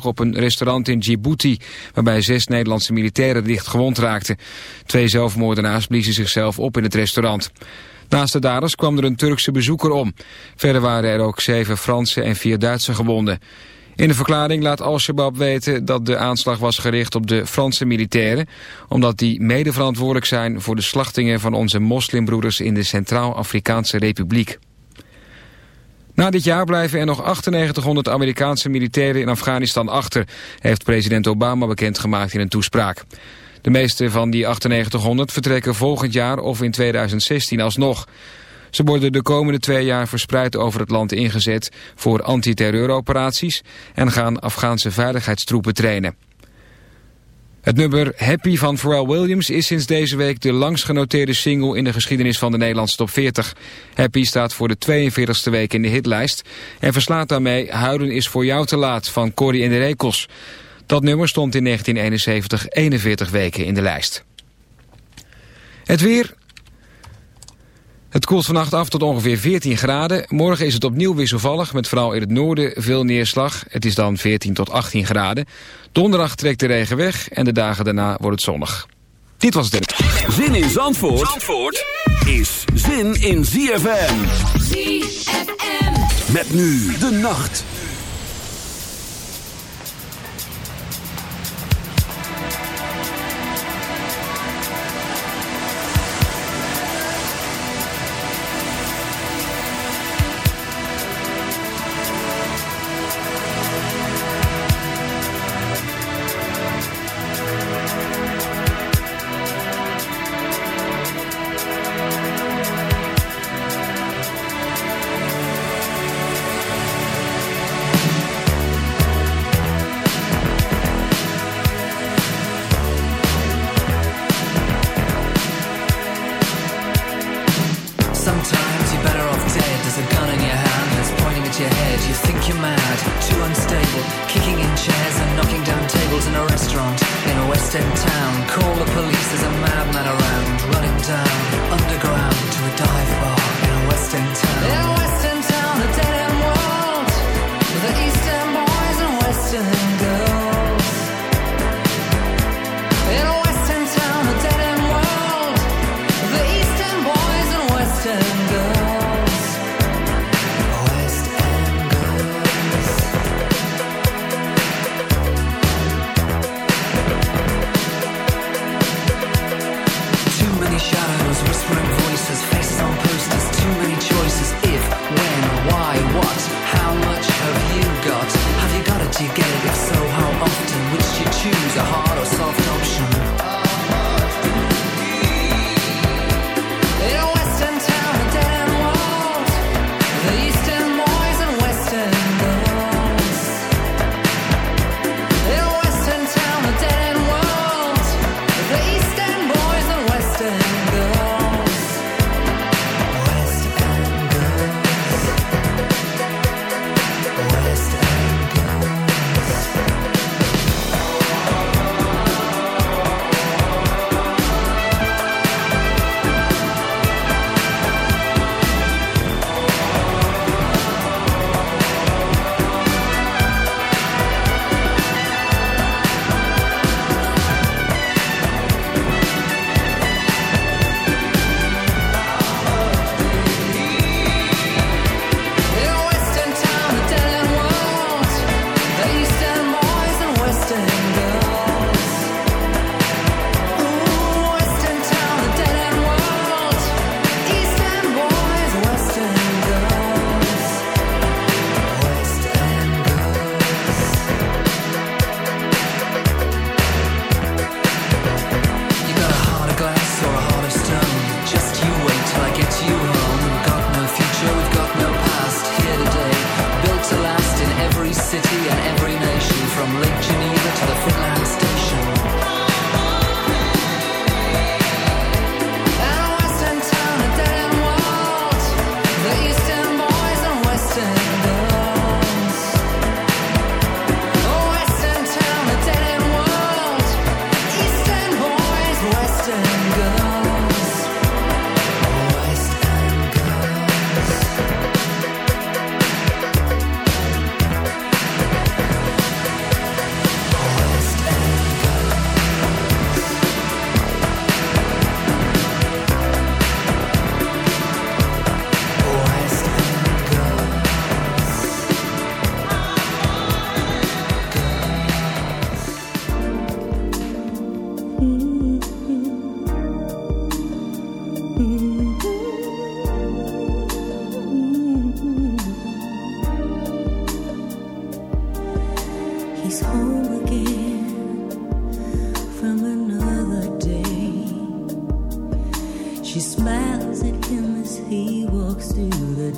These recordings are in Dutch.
op een restaurant in Djibouti... waarbij zes Nederlandse militairen licht gewond raakten. Twee zelfmoordenaars bliezen zichzelf op in het restaurant. Naast de daders kwam er een Turkse bezoeker om. Verder waren er ook zeven Franse en vier Duitse gewonden. In de verklaring laat Al-Shabaab weten dat de aanslag was gericht op de Franse militairen... omdat die mede verantwoordelijk zijn voor de slachtingen van onze moslimbroeders in de Centraal-Afrikaanse Republiek. Na dit jaar blijven er nog 9800 Amerikaanse militairen in Afghanistan achter, heeft president Obama bekendgemaakt in een toespraak. De meeste van die 9800 vertrekken volgend jaar of in 2016 alsnog. Ze worden de komende twee jaar verspreid over het land ingezet voor antiterreuroperaties en gaan Afghaanse veiligheidstroepen trainen. Het nummer Happy van Pharrell Williams is sinds deze week de langst genoteerde single in de geschiedenis van de Nederlandse top 40. Happy staat voor de 42e week in de hitlijst en verslaat daarmee Huilen is voor jou te laat van Corrie in de Rekels. Dat nummer stond in 1971 41 weken in de lijst. Het weer, het koelt vannacht af tot ongeveer 14 graden. Morgen is het opnieuw wisselvallig, met vooral in het noorden veel neerslag. Het is dan 14 tot 18 graden. Donderdag trekt de regen weg en de dagen daarna wordt het zonnig. Dit was het. Zin in Zandvoort, Zandvoort is zin in ZFM. ZFM. Met nu de nacht.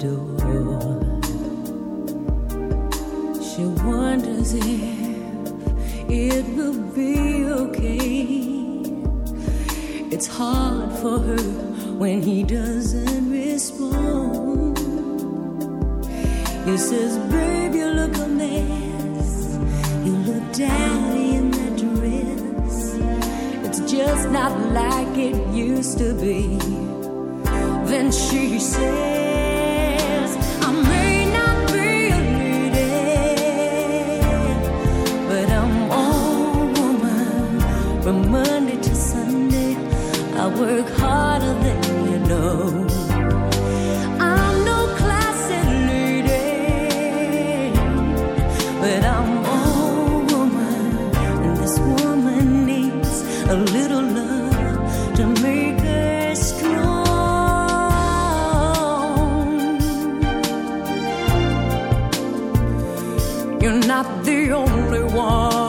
She wonders if it will be okay. It's hard for her when he doesn't respond. He says, Babe, you look a mess. You look daddy in that dress. It's just not like it used to be. Then she says. one.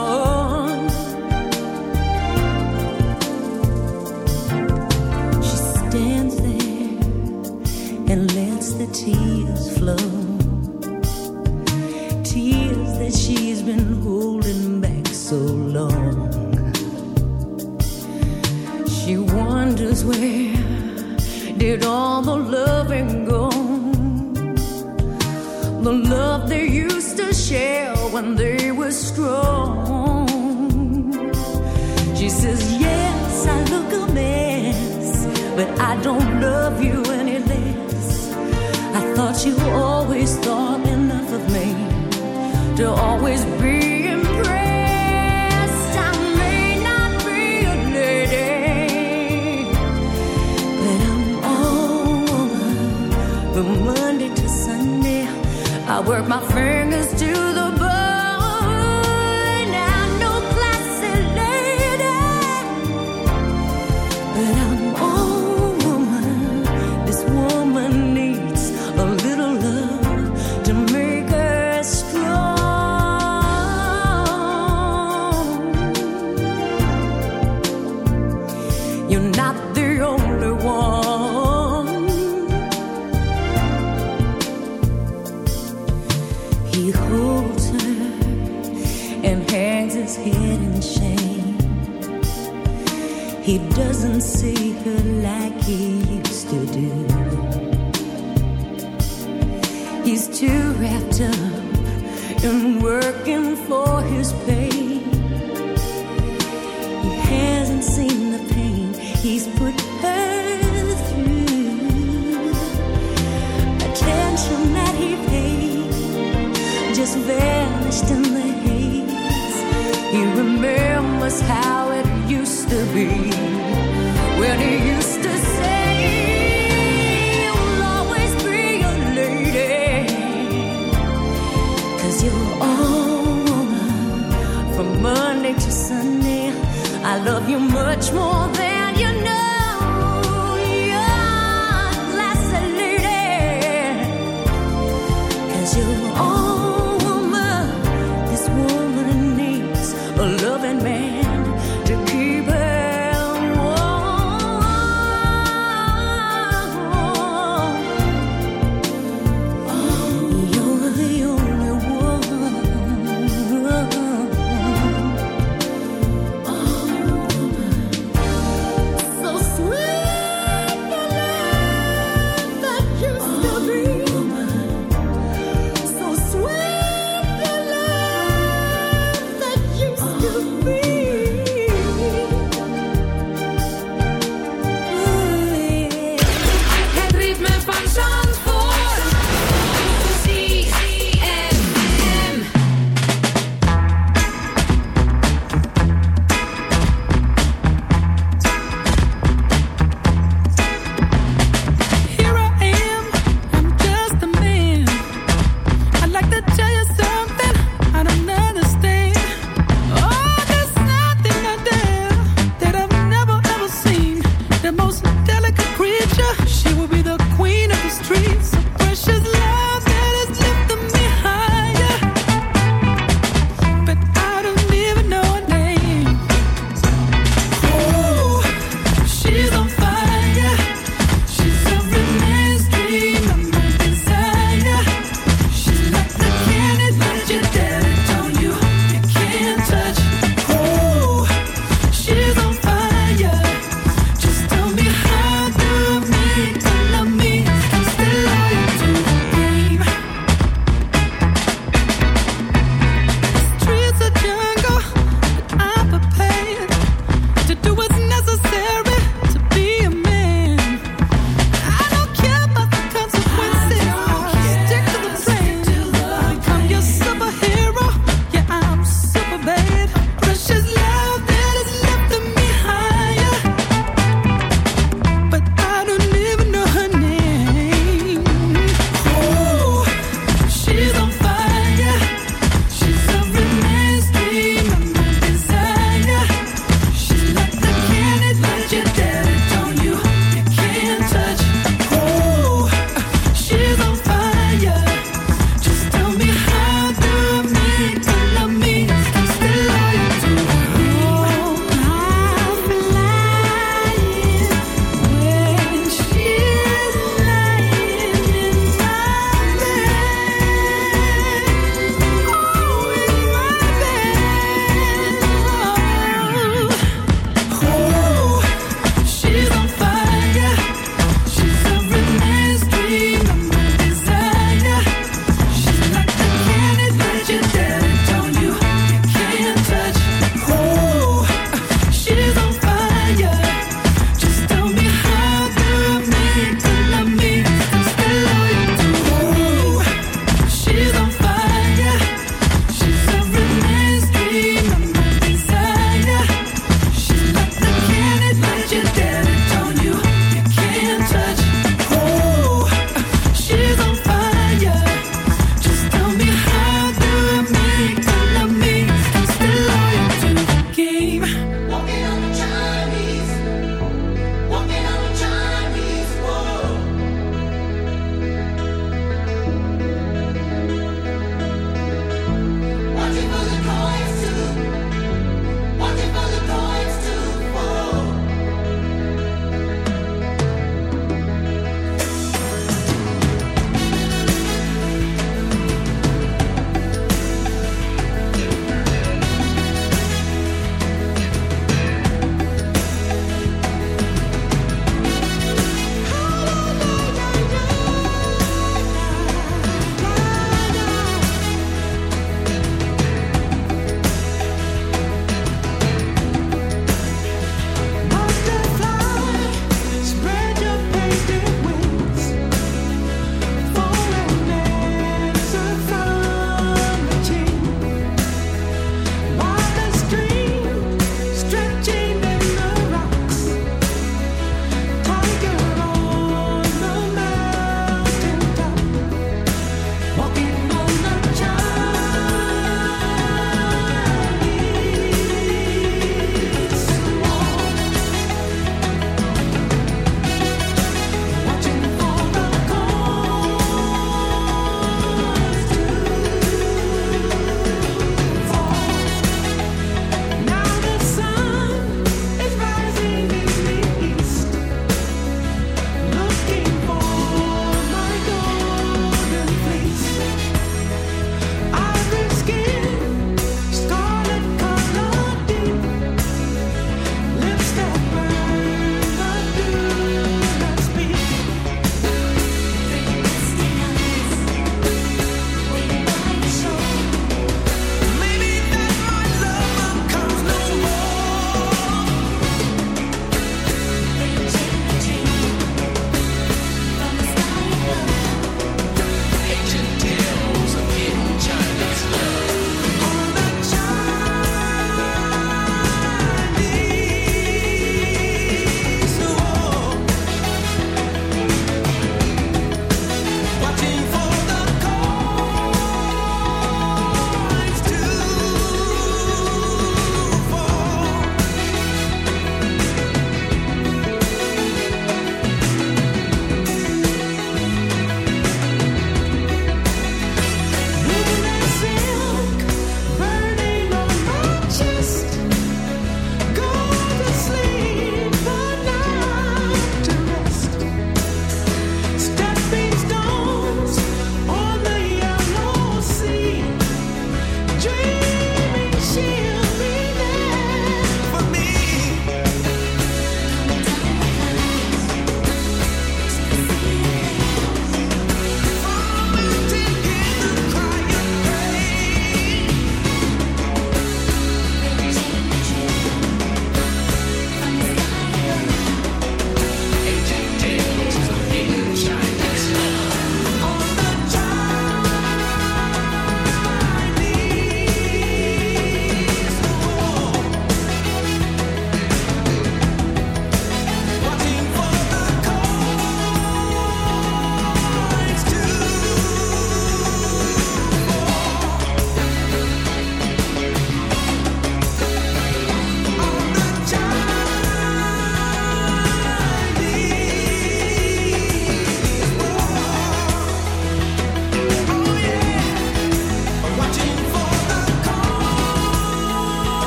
don't love you any less. I thought you always thought enough of me to always be impressed. I may not be a lady, but I'm all woman from Monday to Sunday. I work my friends.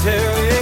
tell everybody.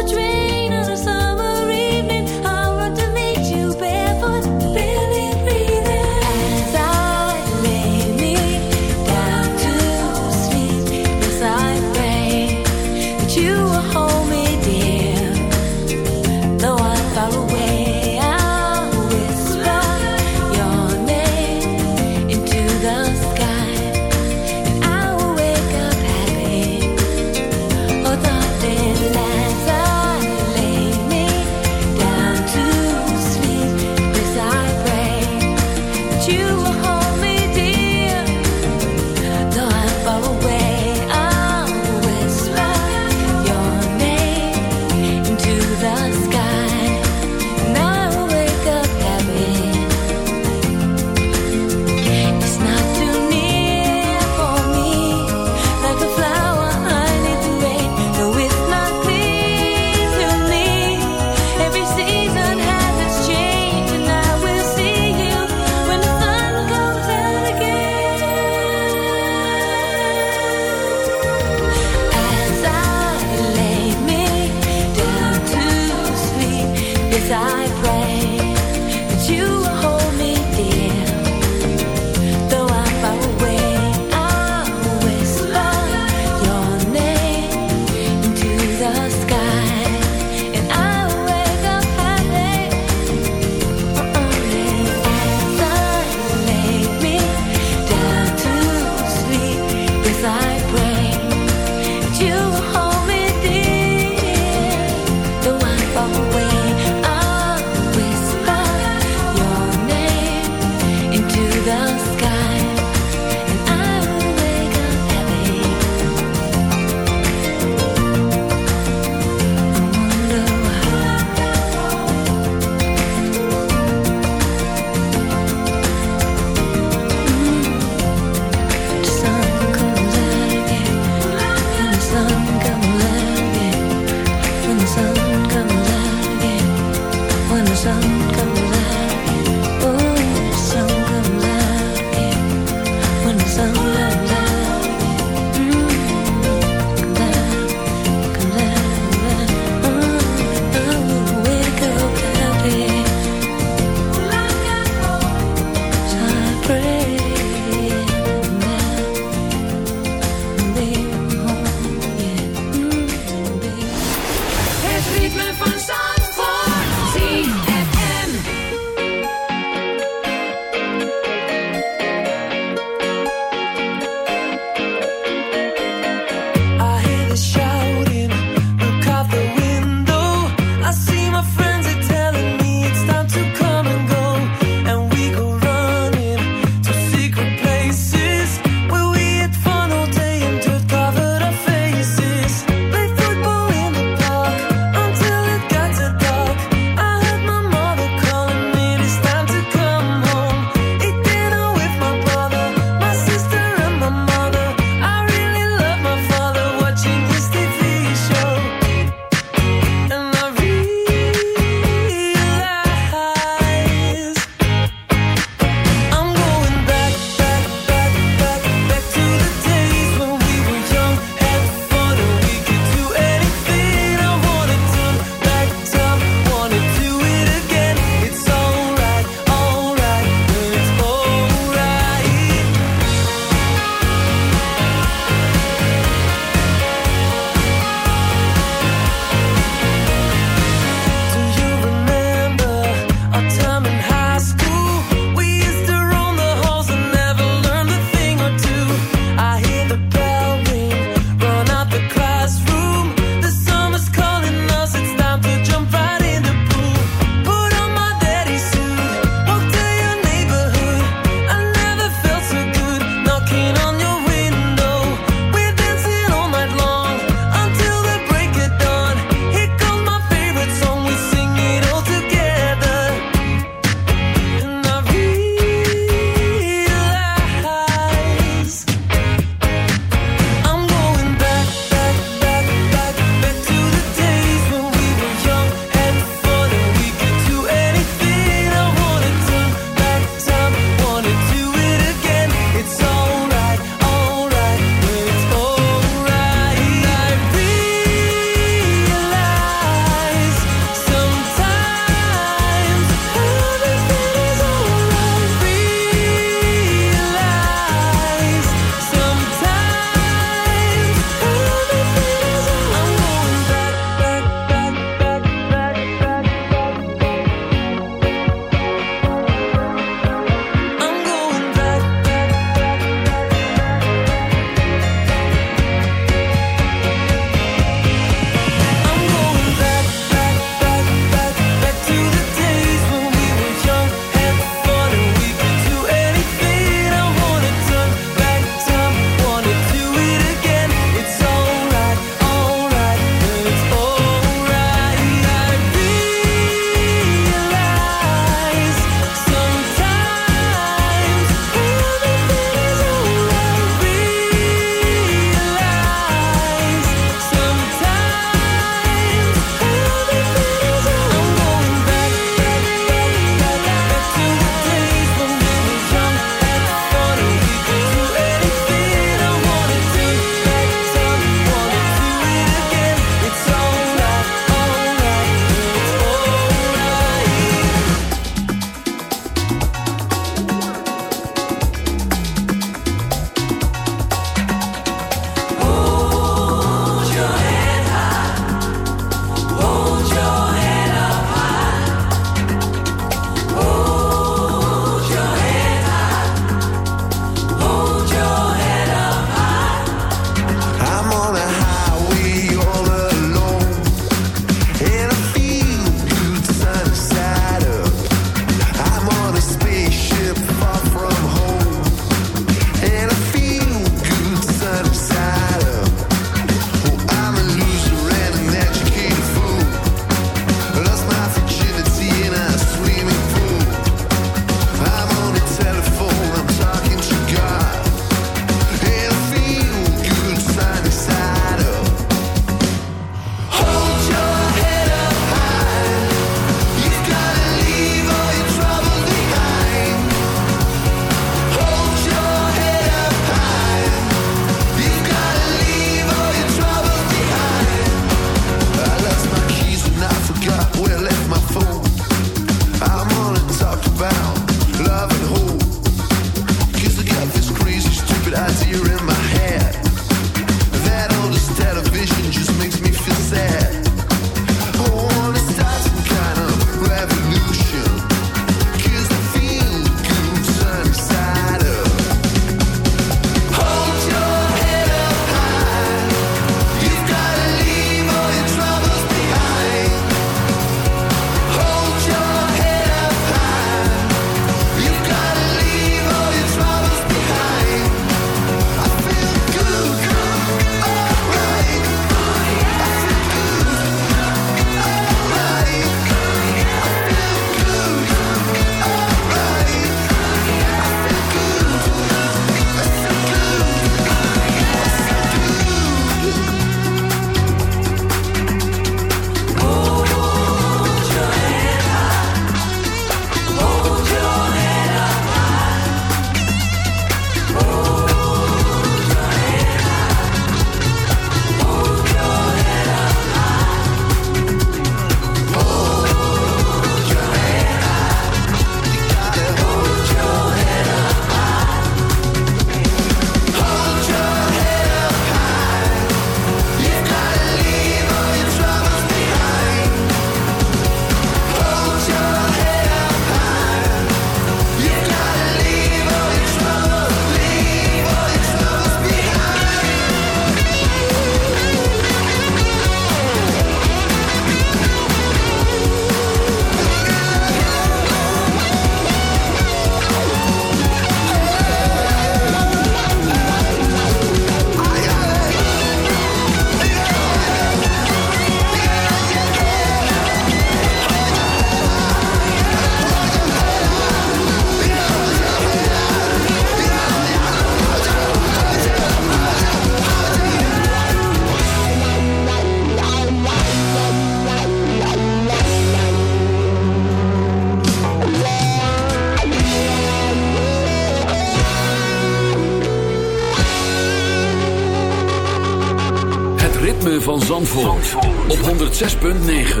Op 106.9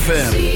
FM.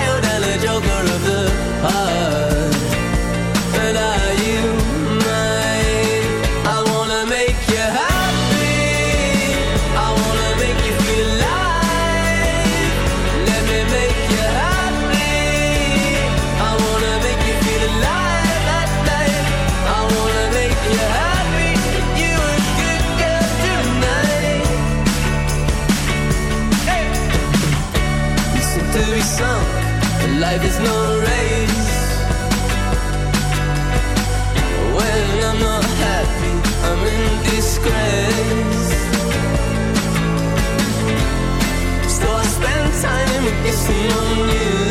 shelter of the heart. disgrace. Still, I spend time kissing on you.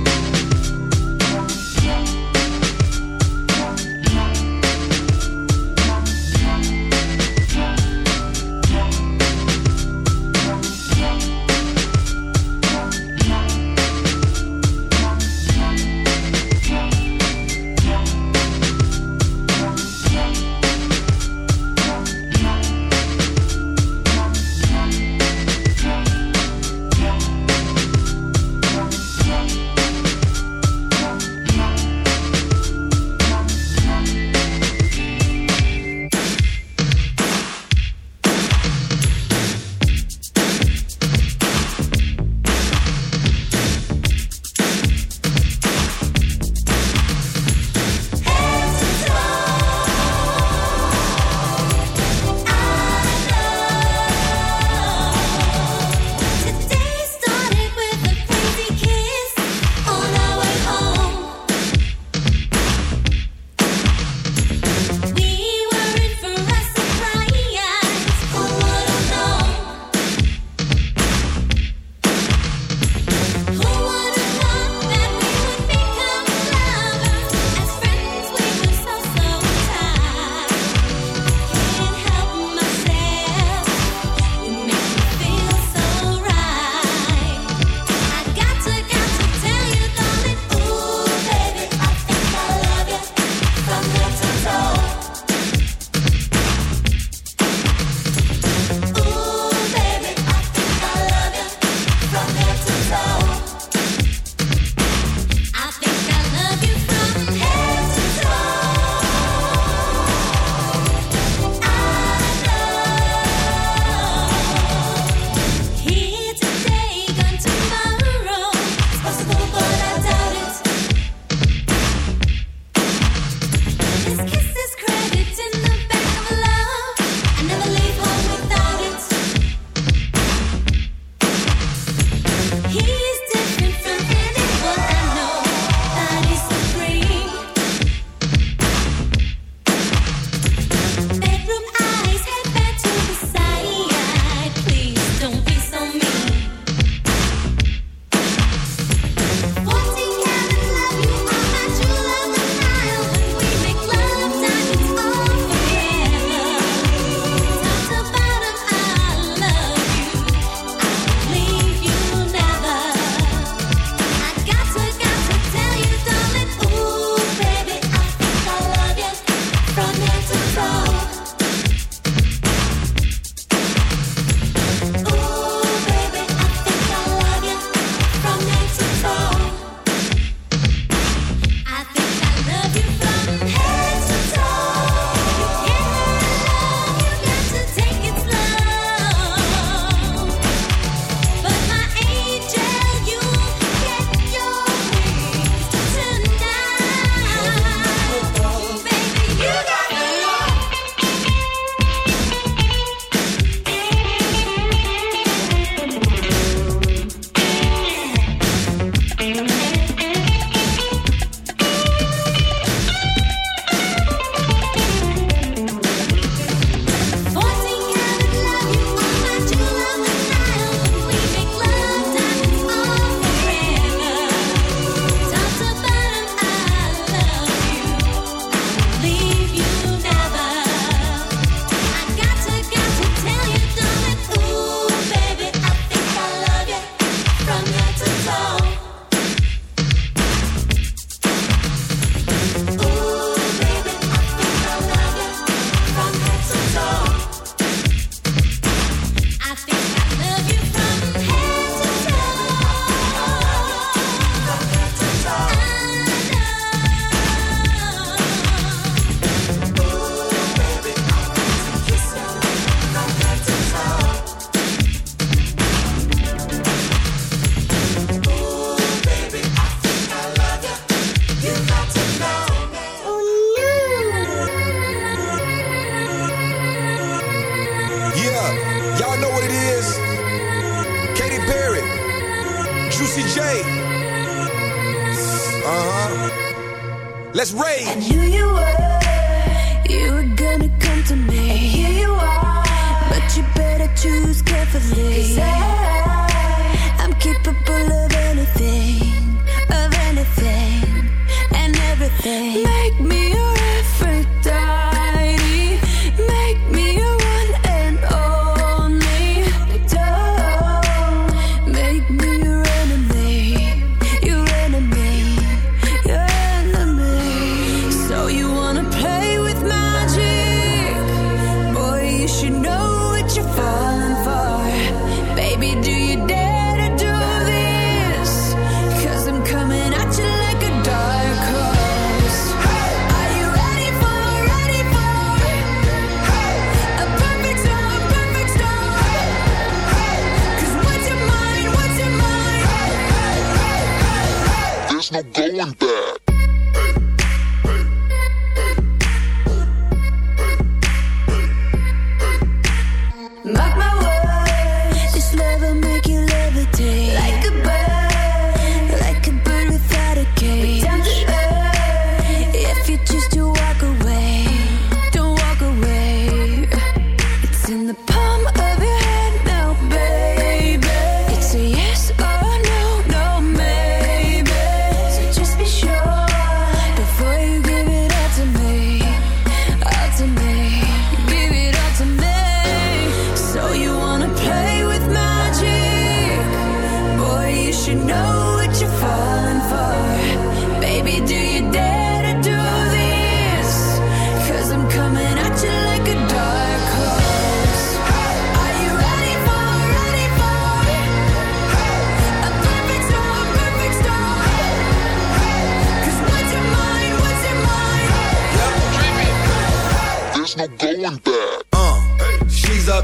going back.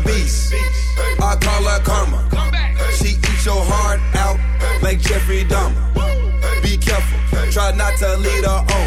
Beast. I call her karma. She eats your heart out like Jeffrey Dahmer. Be careful, try not to lead her on.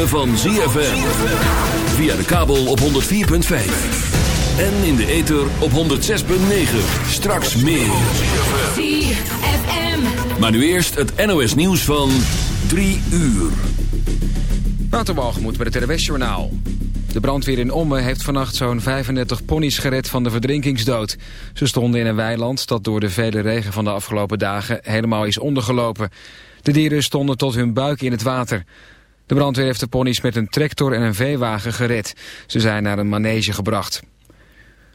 ritme van ZFM. Via de kabel op 104.5. En in de ether op 106.9. Straks meer. ZFM. Maar nu eerst het NOS nieuws van 3 uur. Waterbalgemoed bij het RWS-journaal. De brandweer in Ommen heeft vannacht zo'n 35 ponies gered van de verdrinkingsdood. Ze stonden in een weiland dat door de vele regen van de afgelopen dagen helemaal is ondergelopen. De dieren stonden tot hun buik in het water. De brandweer heeft de ponies met een tractor en een veewagen gered. Ze zijn naar een manege gebracht.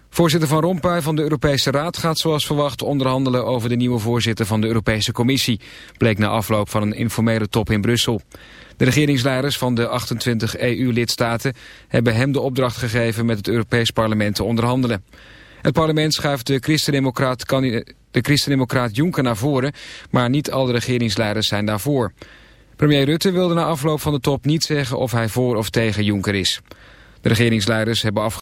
Voorzitter Van Rompuy van de Europese Raad gaat zoals verwacht onderhandelen over de nieuwe voorzitter van de Europese Commissie, bleek na afloop van een informele top in Brussel. De regeringsleiders van de 28 EU-lidstaten hebben hem de opdracht gegeven met het Europees Parlement te onderhandelen. Het parlement schuift de christendemocraat de christendemocraat Juncker naar voren, maar niet alle regeringsleiders zijn daarvoor. Premier Rutte wilde na afloop van de top niet zeggen of hij voor of tegen Juncker is. De regeringsleiders hebben afgelopen